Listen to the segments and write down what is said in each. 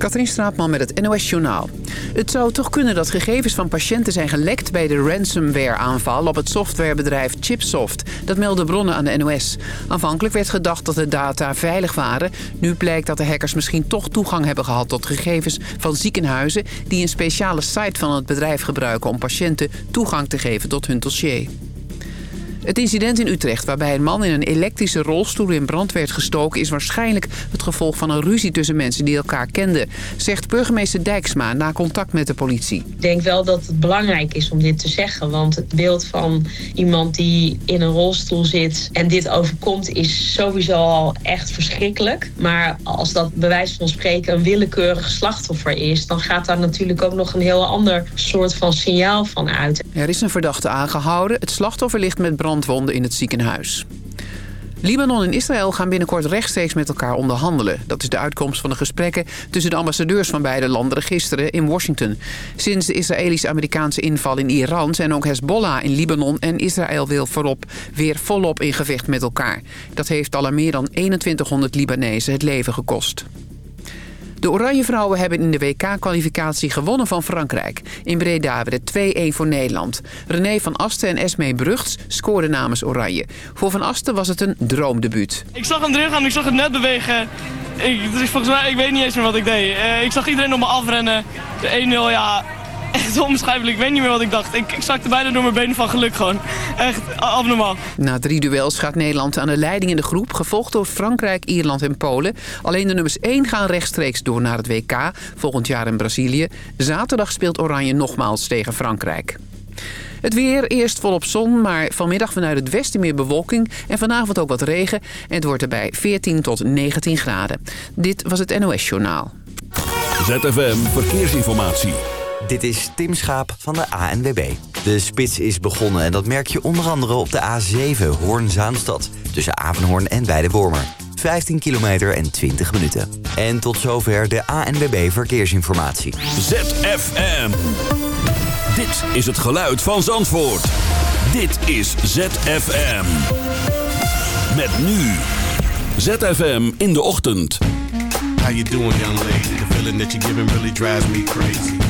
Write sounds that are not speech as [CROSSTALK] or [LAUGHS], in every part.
Katrien Straatman met het NOS Journaal. Het zou toch kunnen dat gegevens van patiënten zijn gelekt... bij de ransomware-aanval op het softwarebedrijf Chipsoft. Dat melden bronnen aan de NOS. Aanvankelijk werd gedacht dat de data veilig waren. Nu blijkt dat de hackers misschien toch toegang hebben gehad... tot gegevens van ziekenhuizen... die een speciale site van het bedrijf gebruiken... om patiënten toegang te geven tot hun dossier. Het incident in Utrecht waarbij een man in een elektrische rolstoel in brand werd gestoken... is waarschijnlijk het gevolg van een ruzie tussen mensen die elkaar kenden... zegt burgemeester Dijksma na contact met de politie. Ik denk wel dat het belangrijk is om dit te zeggen. Want het beeld van iemand die in een rolstoel zit en dit overkomt... is sowieso al echt verschrikkelijk. Maar als dat bij wijze van spreken een willekeurig slachtoffer is... dan gaat daar natuurlijk ook nog een heel ander soort van signaal van uit. Er is een verdachte aangehouden. Het slachtoffer ligt met brandwonden in het ziekenhuis. Libanon en Israël gaan binnenkort rechtstreeks met elkaar onderhandelen. Dat is de uitkomst van de gesprekken tussen de ambassadeurs van beide landen gisteren in Washington. Sinds de Israëlisch-Amerikaanse inval in Iran zijn ook Hezbollah in Libanon en Israël wil voorop weer volop in gevecht met elkaar. Dat heeft al meer dan 2100 Libanezen het leven gekost. De Oranje Vrouwen hebben in de WK-kwalificatie gewonnen van Frankrijk. In Breda werd het 2-1 voor Nederland. René van Asten en Esmee Brugts scoorden namens Oranje. Voor Van Asten was het een droomdebuut. Ik zag hem erin gaan, ik zag het net bewegen. Ik, volgens mij, ik weet niet eens meer wat ik deed. Uh, ik zag iedereen op me afrennen. De 1-0, ja, echt onbeschrijfelijk. Ik weet niet meer wat ik dacht. Ik, ik zakte bijna door mijn benen van geluk gewoon. Echt abnormaal. Na drie duels gaat Nederland aan de leiding in de groep... gevolgd door Frankrijk, Ierland en Polen. Alleen de nummers 1 gaan rechtstreeks door naar het WK... volgend jaar in Brazilië. Zaterdag speelt Oranje nogmaals tegen Frankrijk. Het weer, eerst volop zon, maar vanmiddag vanuit het westen meer bewolking... en vanavond ook wat regen. En het wordt erbij 14 tot 19 graden. Dit was het NOS Journaal. ZFM Verkeersinformatie. Dit is Tim Schaap van de ANWB. De spits is begonnen en dat merk je onder andere op de A7 Hoorn-Zaanstad. Tussen Avenhoorn en Weidewormer. 15 kilometer en 20 minuten. En tot zover de ANWB Verkeersinformatie. ZFM. Dit is het geluid van Zandvoort. Dit is ZFM. Met nu. ZFM in de ochtend. How you doing, young lady? The feeling that you're giving really drives me crazy.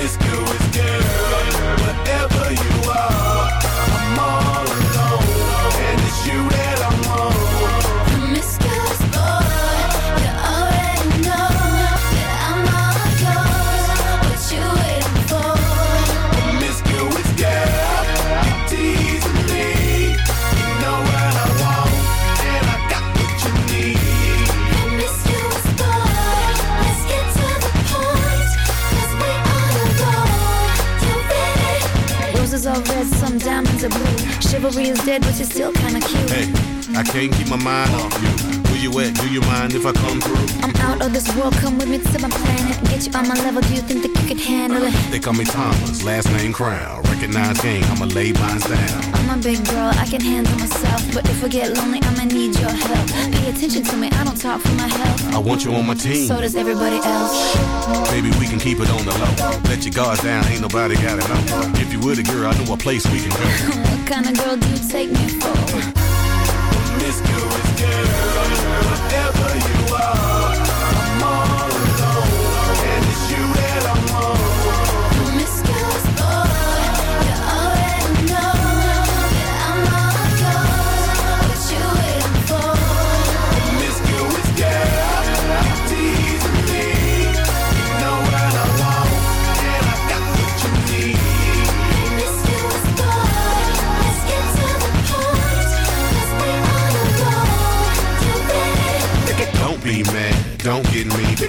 Promiscuous girl, whatever you are, are red, some diamonds are blue. Chivalry is dead, but you're still kinda cute. Hey, I can't keep my mind off you. Where you at? Do you mind if I come through? I'm out of this world, come with me to my planet. You on my level, do you think that you could handle it? They call me Thomas, last name Crown. Recognize game, I'ma lay mine down. I'm a big girl, I can handle myself. But if I get lonely, I'ma need your help. Pay attention to me, I don't talk for my health. I want you on my team. So does everybody else. Baby, we can keep it on the low. Let your guards down, ain't nobody got it know. If you were the girl, I know a place we can go. [LAUGHS] what kind of girl do you take me for? Promiscuous girl, are,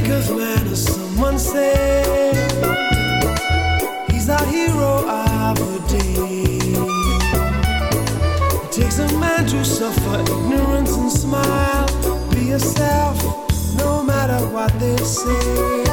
maker's man, as someone said. He's our hero of the day. It takes a man to suffer ignorance and smile. Be yourself, no matter what they say.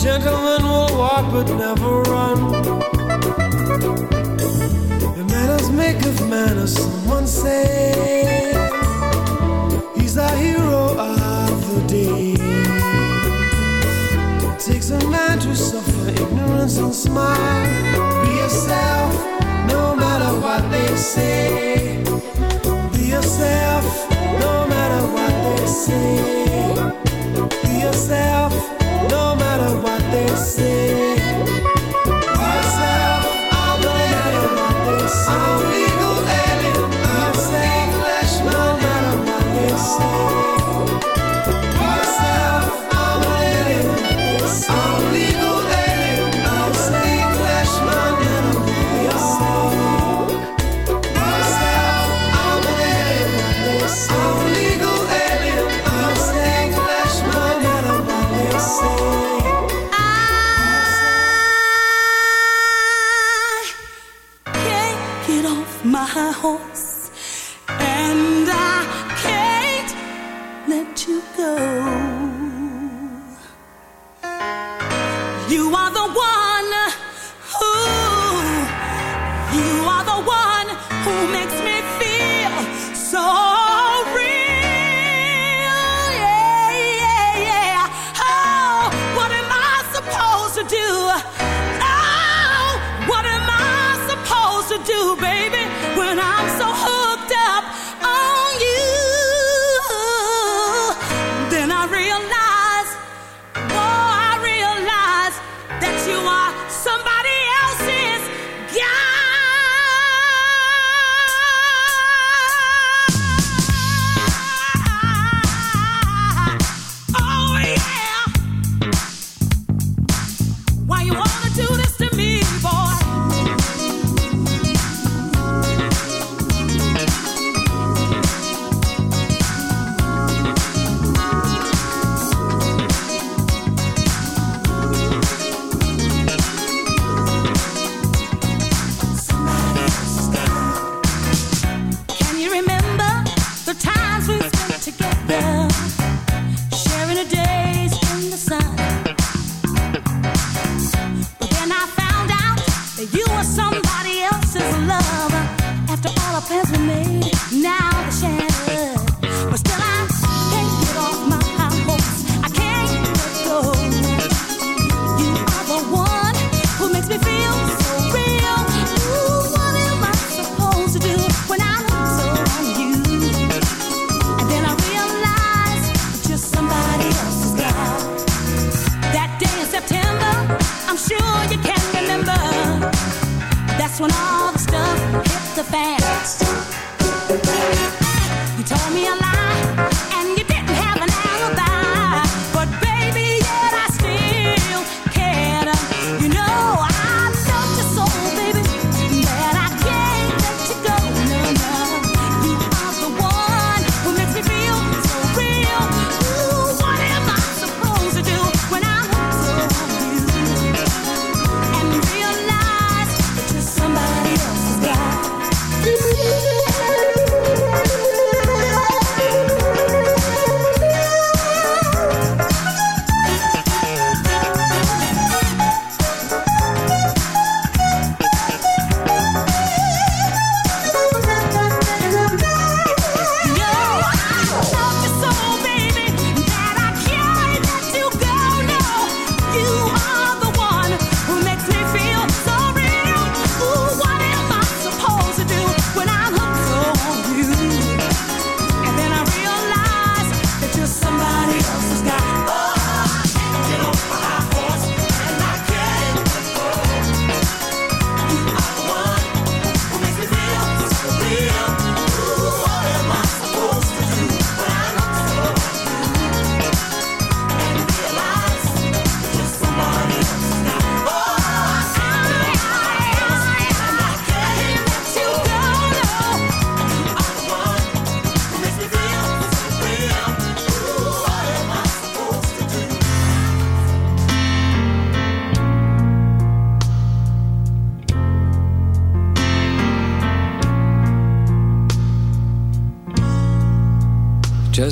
gentleman will walk but never run. The manners make of manners, someone say. He's the hero of the day. It takes a man to suffer ignorance and smile. Be yourself, no matter what they say. Be yourself, no matter what they say. Be yourself.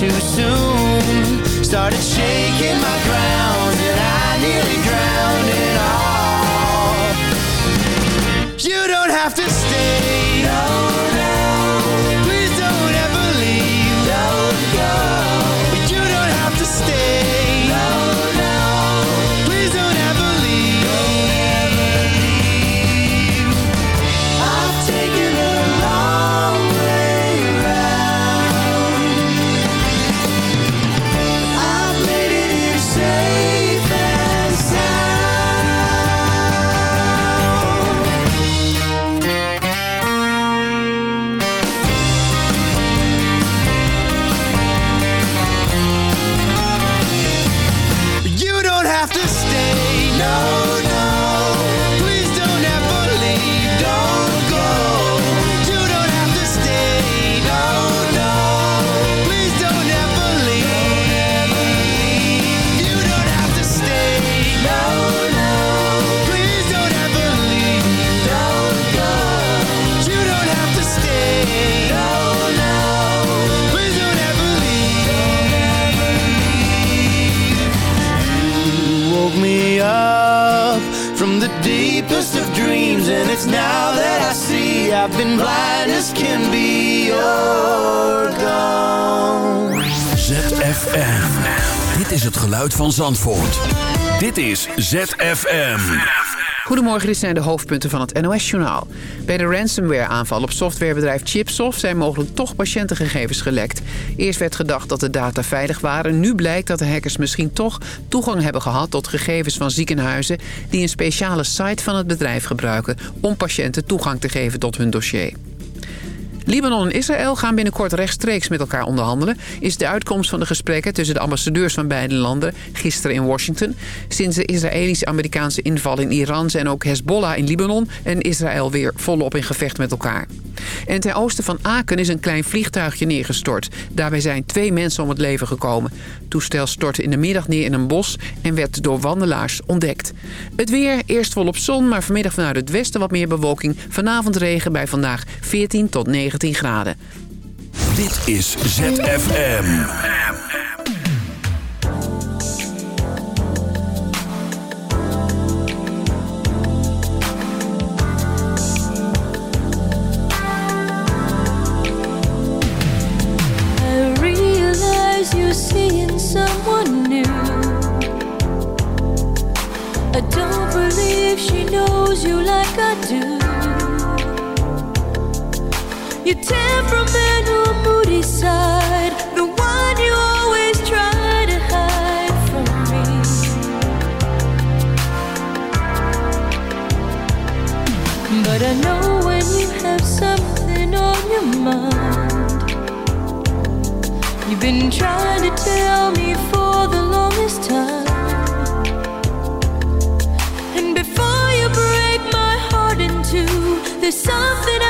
too soon. Started shaking my Dit is ZFM. Goedemorgen, dit zijn de hoofdpunten van het NOS-journaal. Bij de ransomware-aanval op softwarebedrijf Chipsoft... zijn mogelijk toch patiëntengegevens gelekt. Eerst werd gedacht dat de data veilig waren. Nu blijkt dat de hackers misschien toch toegang hebben gehad... tot gegevens van ziekenhuizen... die een speciale site van het bedrijf gebruiken... om patiënten toegang te geven tot hun dossier. Libanon en Israël gaan binnenkort rechtstreeks met elkaar onderhandelen... is de uitkomst van de gesprekken tussen de ambassadeurs van beide landen... gisteren in Washington. Sinds de Israëlisch-Amerikaanse inval in Iran... zijn ook Hezbollah in Libanon en Israël weer volop in gevecht met elkaar. En ten oosten van Aken is een klein vliegtuigje neergestort. Daarbij zijn twee mensen om het leven gekomen. Het toestel stortte in de middag neer in een bos... en werd door wandelaars ontdekt. Het weer, eerst volop zon, maar vanmiddag vanuit het westen wat meer bewolking. Vanavond regen bij vandaag 14 tot 19 graden. Dit is ZFM. Your temperamental moody side, the one you always try to hide from me. But I know when you have something on your mind, you've been trying to tell me for the longest time. There's something I